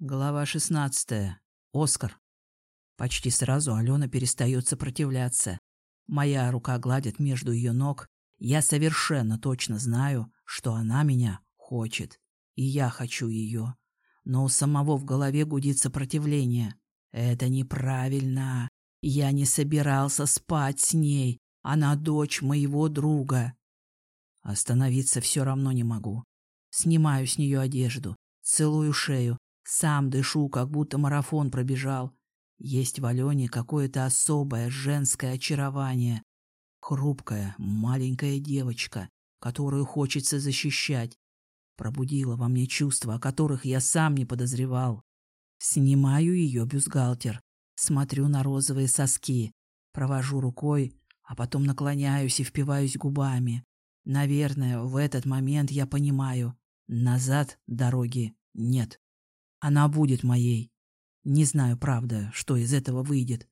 Глава шестнадцатая. Оскар. Почти сразу Алена перестает сопротивляться. Моя рука гладит между ее ног. Я совершенно точно знаю, что она меня хочет. И я хочу ее. Но у самого в голове гудит сопротивление. Это неправильно. Я не собирался спать с ней. Она дочь моего друга. Остановиться все равно не могу. Снимаю с нее одежду, целую шею, сам дышу, как будто марафон пробежал. Есть в Алене какое-то особое женское очарование. Хрупкая, маленькая девочка, которую хочется защищать. Пробудила во мне чувства, о которых я сам не подозревал. Снимаю ее бюстгальтер, смотрю на розовые соски, провожу рукой, а потом наклоняюсь и впиваюсь губами. Наверное, в этот момент я понимаю, назад дороги нет. Она будет моей. Не знаю, правда, что из этого выйдет.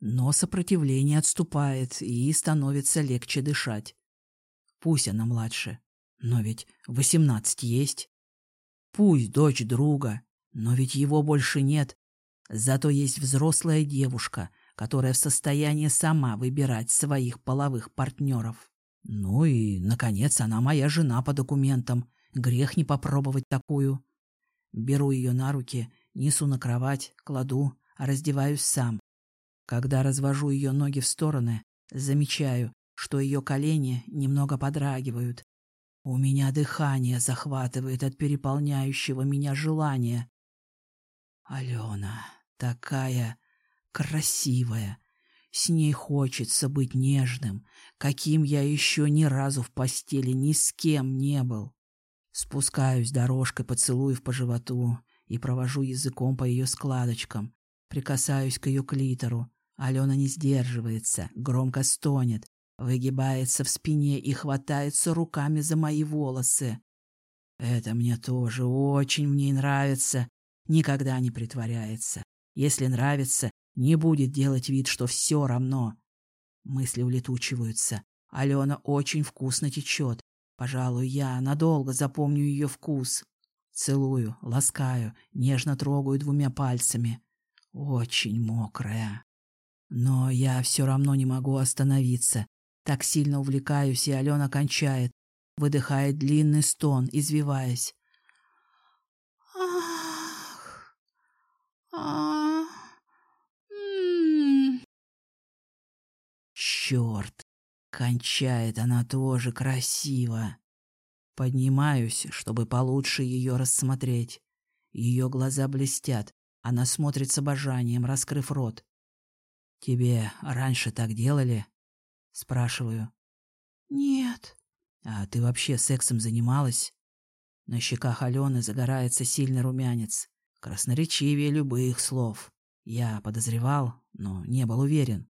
Но сопротивление отступает, и становится легче дышать. Пусть она младше, но ведь восемнадцать есть. Пусть дочь друга, но ведь его больше нет. Зато есть взрослая девушка, которая в состоянии сама выбирать своих половых партнеров. Ну и, наконец, она моя жена по документам. Грех не попробовать такую. Беру ее на руки, несу на кровать, кладу, раздеваюсь сам. Когда развожу ее ноги в стороны, замечаю, что ее колени немного подрагивают. У меня дыхание захватывает от переполняющего меня желания. Алена такая красивая. С ней хочется быть нежным, каким я еще ни разу в постели ни с кем не был. Спускаюсь дорожкой поцелуев по животу и провожу языком по ее складочкам. Прикасаюсь к ее клитору. Алена не сдерживается, громко стонет, выгибается в спине и хватается руками за мои волосы. Это мне тоже очень мне нравится. Никогда не притворяется. Если нравится, не будет делать вид, что все равно. Мысли улетучиваются. Алена очень вкусно течет. Пожалуй, я надолго запомню ее вкус. Целую, ласкаю, нежно трогаю двумя пальцами. Очень мокрая. Но я все равно не могу остановиться. Так сильно увлекаюсь, и Алена кончает, выдыхает длинный стон, извиваясь. Ах, а, Черт, Кончает она тоже красиво. Поднимаюсь, чтобы получше ее рассмотреть. Ее глаза блестят. Она смотрит с обожанием, раскрыв рот. «Тебе раньше так делали?» Спрашиваю. «Нет». «А ты вообще сексом занималась?» На щеках Алены загорается сильный румянец. Красноречивее любых слов. Я подозревал, но не был уверен.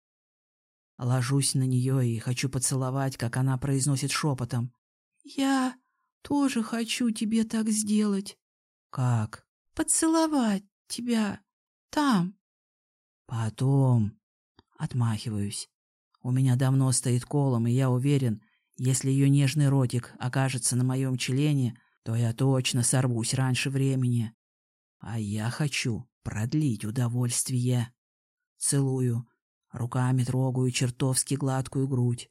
Ложусь на нее и хочу поцеловать, как она произносит шепотом. «Я тоже хочу тебе так сделать». «Как?» «Поцеловать тебя. Там». «Потом». Отмахиваюсь. У меня давно стоит колом, и я уверен, если ее нежный ротик окажется на моем члене, то я точно сорвусь раньше времени. А я хочу продлить удовольствие. Целую, Руками трогаю чертовски гладкую грудь.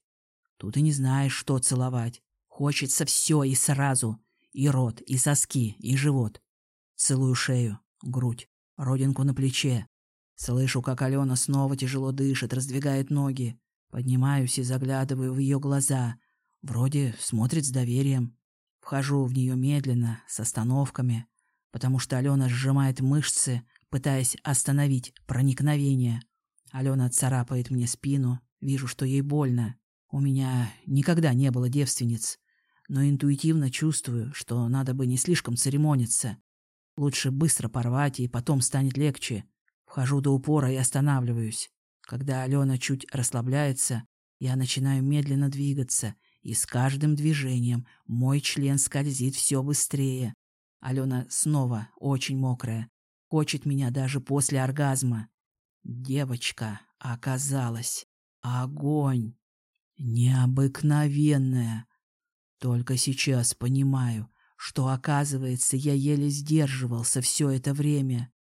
Тут и не знаешь, что целовать. Хочется все и сразу. И рот, и соски, и живот. Целую шею, грудь, родинку на плече. Слышу, как Алена снова тяжело дышит, раздвигает ноги. Поднимаюсь и заглядываю в ее глаза. Вроде смотрит с доверием. Вхожу в нее медленно, с остановками, потому что Алена сжимает мышцы, пытаясь остановить проникновение. Алена царапает мне спину, вижу, что ей больно. У меня никогда не было девственниц, но интуитивно чувствую, что надо бы не слишком церемониться. Лучше быстро порвать, и потом станет легче. Вхожу до упора и останавливаюсь. Когда Алена чуть расслабляется, я начинаю медленно двигаться, и с каждым движением мой член скользит все быстрее. Алена снова очень мокрая, хочет меня даже после оргазма. Девочка оказалась огонь. Необыкновенная. Только сейчас понимаю, что, оказывается, я еле сдерживался все это время.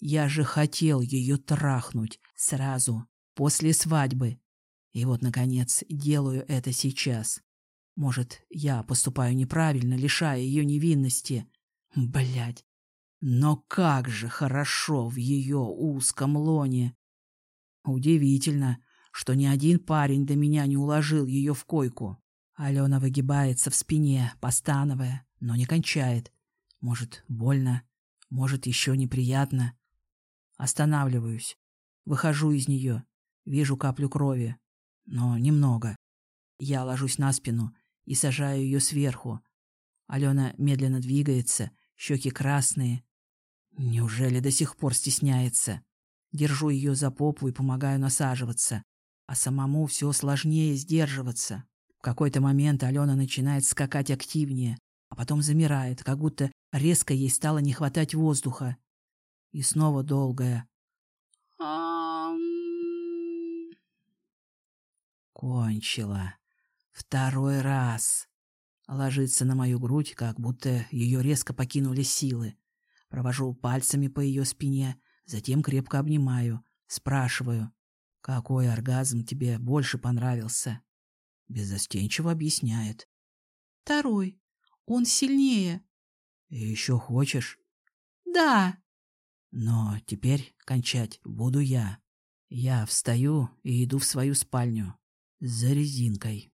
Я же хотел ее трахнуть сразу, после свадьбы. И вот, наконец, делаю это сейчас. Может, я поступаю неправильно, лишая ее невинности. Блядь. Но как же хорошо в ее узком лоне. Удивительно, что ни один парень до меня не уложил ее в койку. Алена выгибается в спине, постановая, но не кончает. Может, больно, может, еще неприятно. Останавливаюсь, выхожу из нее, вижу каплю крови, но немного. Я ложусь на спину и сажаю ее сверху. Алена медленно двигается, щеки красные. Неужели до сих пор стесняется? Держу ее за попу и помогаю насаживаться, а самому все сложнее сдерживаться. В какой-то момент Алена начинает скакать активнее, а потом замирает, как будто резко ей стало не хватать воздуха. И снова долгая. Кончила. Второй раз. Ложится на мою грудь, как будто ее резко покинули силы. Провожу пальцами по ее спине, затем крепко обнимаю, спрашиваю, какой оргазм тебе больше понравился. Беззастенчиво объясняет. Второй. Он сильнее. И еще хочешь? Да. Но теперь кончать буду я. Я встаю и иду в свою спальню за резинкой.